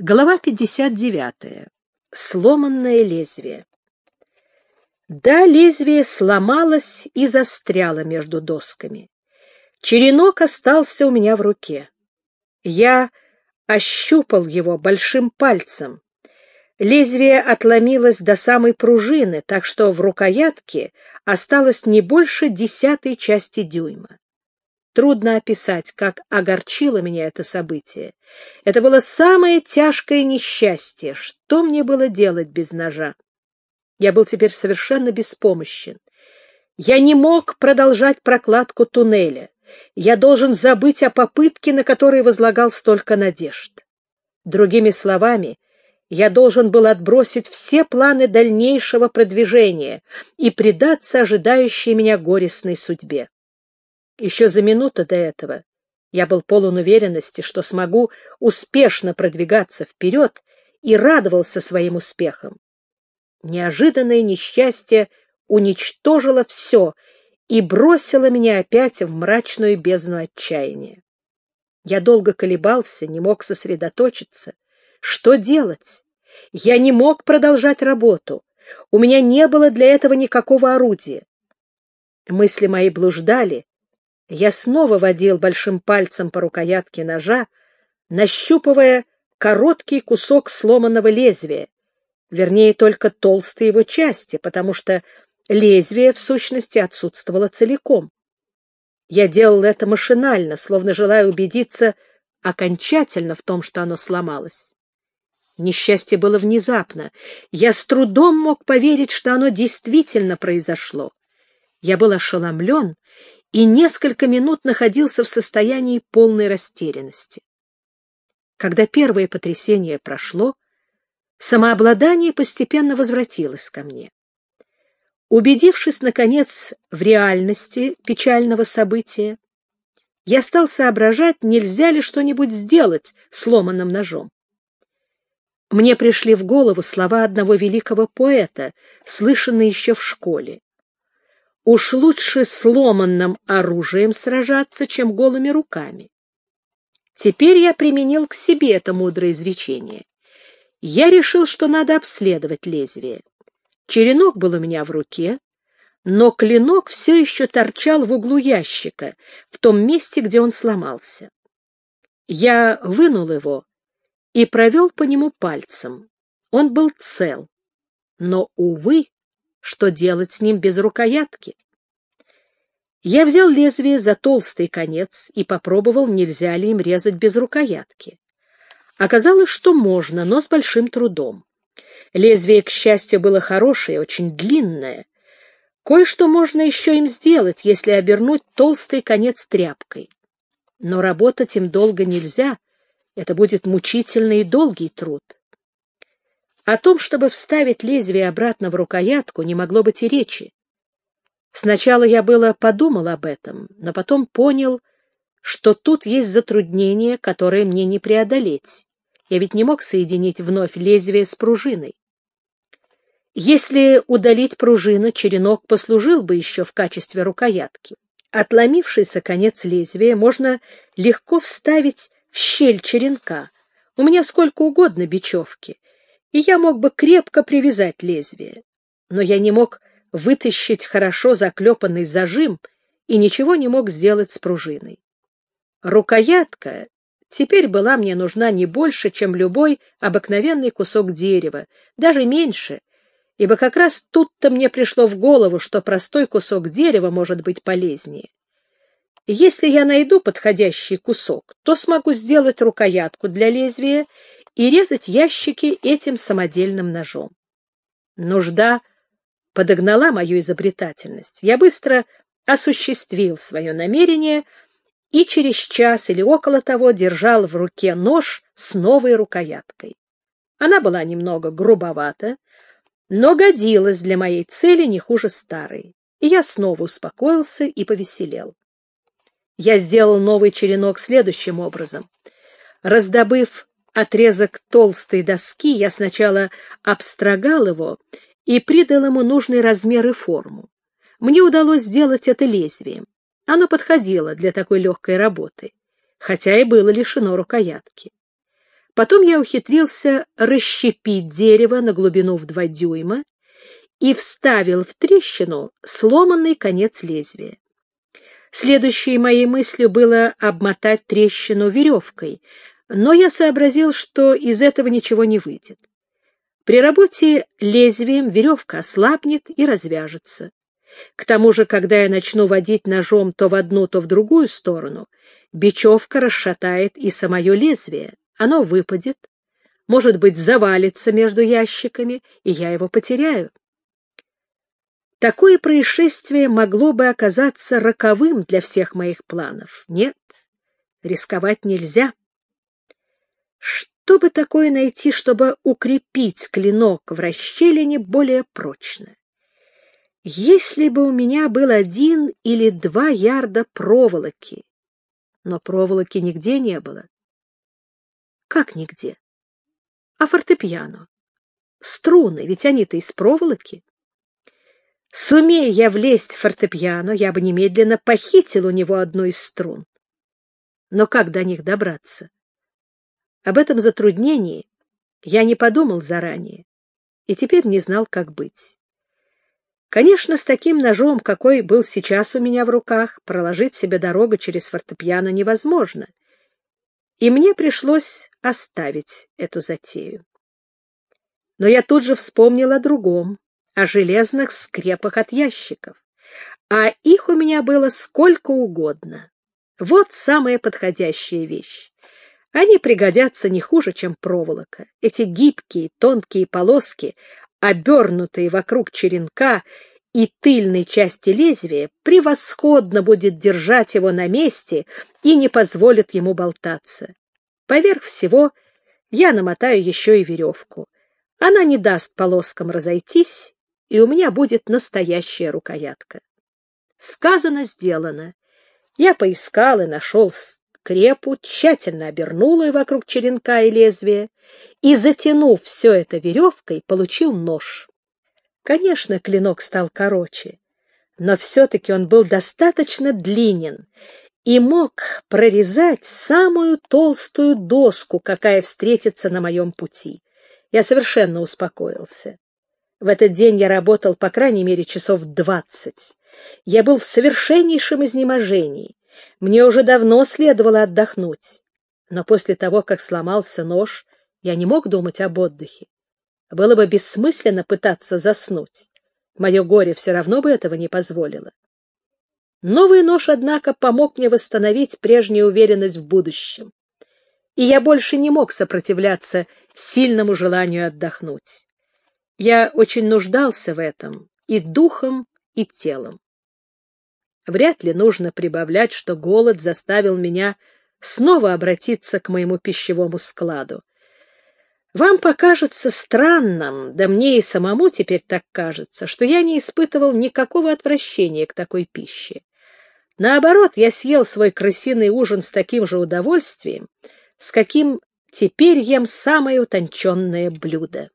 Глава 59. Сломанное лезвие. Да, лезвие сломалось и застряло между досками. Черенок остался у меня в руке. Я ощупал его большим пальцем. Лезвие отломилось до самой пружины, так что в рукоятке осталось не больше десятой части дюйма. Трудно описать, как огорчило меня это событие. Это было самое тяжкое несчастье. Что мне было делать без ножа? Я был теперь совершенно беспомощен. Я не мог продолжать прокладку туннеля. Я должен забыть о попытке, на которой возлагал столько надежд. Другими словами, я должен был отбросить все планы дальнейшего продвижения и предаться ожидающей меня горестной судьбе. Еще за минуту до этого я был полон уверенности, что смогу успешно продвигаться вперед и радовался своим успехам. Неожиданное несчастье уничтожило все и бросило меня опять в мрачную бездну отчаяния. Я долго колебался, не мог сосредоточиться. Что делать? Я не мог продолжать работу. У меня не было для этого никакого орудия. Мысли мои блуждали, я снова водил большим пальцем по рукоятке ножа, нащупывая короткий кусок сломанного лезвия, вернее, только толстые его части, потому что лезвие, в сущности, отсутствовало целиком. Я делал это машинально, словно желая убедиться окончательно в том, что оно сломалось. Несчастье было внезапно. Я с трудом мог поверить, что оно действительно произошло. Я был ошеломлен и несколько минут находился в состоянии полной растерянности. Когда первое потрясение прошло, самообладание постепенно возвратилось ко мне. Убедившись, наконец, в реальности печального события, я стал соображать, нельзя ли что-нибудь сделать сломанным ножом. Мне пришли в голову слова одного великого поэта, слышанные еще в школе. Уж лучше сломанным оружием сражаться, чем голыми руками. Теперь я применил к себе это мудрое изречение. Я решил, что надо обследовать лезвие. Черенок был у меня в руке, но клинок все еще торчал в углу ящика, в том месте, где он сломался. Я вынул его и провел по нему пальцем. Он был цел, но, увы, что делать с ним без рукоятки. Я взял лезвие за толстый конец и попробовал, нельзя ли им резать без рукоятки. Оказалось, что можно, но с большим трудом. Лезвие, к счастью, было хорошее, очень длинное. Кое-что можно еще им сделать, если обернуть толстый конец тряпкой. Но работать им долго нельзя, это будет мучительный и долгий труд. О том, чтобы вставить лезвие обратно в рукоятку, не могло быть и речи. Сначала я было подумал об этом, но потом понял, что тут есть затруднение, которое мне не преодолеть. Я ведь не мог соединить вновь лезвие с пружиной. Если удалить пружину, черенок послужил бы еще в качестве рукоятки. Отломившийся конец лезвия можно легко вставить в щель черенка. У меня сколько угодно бечевки, и я мог бы крепко привязать лезвие. Но я не мог вытащить хорошо заклепанный зажим и ничего не мог сделать с пружиной. Рукоятка теперь была мне нужна не больше, чем любой обыкновенный кусок дерева, даже меньше, ибо как раз тут-то мне пришло в голову, что простой кусок дерева может быть полезнее. Если я найду подходящий кусок, то смогу сделать рукоятку для лезвия и резать ящики этим самодельным ножом. Нужда подогнала мою изобретательность. Я быстро осуществил свое намерение и через час или около того держал в руке нож с новой рукояткой. Она была немного грубовата, но годилась для моей цели не хуже старой, и я снова успокоился и повеселел. Я сделал новый черенок следующим образом. Раздобыв отрезок толстой доски, я сначала обстрогал его и придал ему нужный размер и форму. Мне удалось сделать это лезвием. Оно подходило для такой легкой работы, хотя и было лишено рукоятки. Потом я ухитрился расщепить дерево на глубину в два дюйма и вставил в трещину сломанный конец лезвия. Следующей моей мыслью было обмотать трещину веревкой, но я сообразил, что из этого ничего не выйдет. При работе лезвием веревка ослабнет и развяжется. К тому же, когда я начну водить ножом то в одну, то в другую сторону, бечевка расшатает и самое лезвие. Оно выпадет, может быть, завалится между ящиками, и я его потеряю. Такое происшествие могло бы оказаться роковым для всех моих планов. Нет, рисковать нельзя. Что бы такое найти, чтобы укрепить клинок в расщелине более прочно? Если бы у меня был один или два ярда проволоки, но проволоки нигде не было. Как нигде? А фортепиано? Струны, ведь они-то из проволоки. Сумея я влезть в фортепиано, я бы немедленно похитил у него одну из струн. Но как до них добраться? Об этом затруднении я не подумал заранее и теперь не знал, как быть. Конечно, с таким ножом, какой был сейчас у меня в руках, проложить себе дорогу через фортепиано невозможно, и мне пришлось оставить эту затею. Но я тут же вспомнил о другом о железных скрепах от ящиков, а их у меня было сколько угодно. Вот самая подходящая вещь. Они пригодятся не хуже, чем проволока. Эти гибкие, тонкие полоски, обернутые вокруг черенка и тыльной части лезвия, превосходно будет держать его на месте и не позволит ему болтаться. Поверх всего я намотаю еще и веревку. Она не даст полоскам разойтись и у меня будет настоящая рукоятка. Сказано, сделано. Я поискал и нашел скрепу, тщательно обернул ее вокруг черенка и лезвия, и, затянув все это веревкой, получил нож. Конечно, клинок стал короче, но все-таки он был достаточно длинен и мог прорезать самую толстую доску, какая встретится на моем пути. Я совершенно успокоился. В этот день я работал по крайней мере часов двадцать. Я был в совершеннейшем изнеможении. Мне уже давно следовало отдохнуть. Но после того, как сломался нож, я не мог думать об отдыхе. Было бы бессмысленно пытаться заснуть. Мое горе все равно бы этого не позволило. Новый нож, однако, помог мне восстановить прежнюю уверенность в будущем. И я больше не мог сопротивляться сильному желанию отдохнуть. Я очень нуждался в этом и духом, и телом. Вряд ли нужно прибавлять, что голод заставил меня снова обратиться к моему пищевому складу. Вам покажется странным, да мне и самому теперь так кажется, что я не испытывал никакого отвращения к такой пище. Наоборот, я съел свой крысиный ужин с таким же удовольствием, с каким теперь ем самое утонченное блюдо.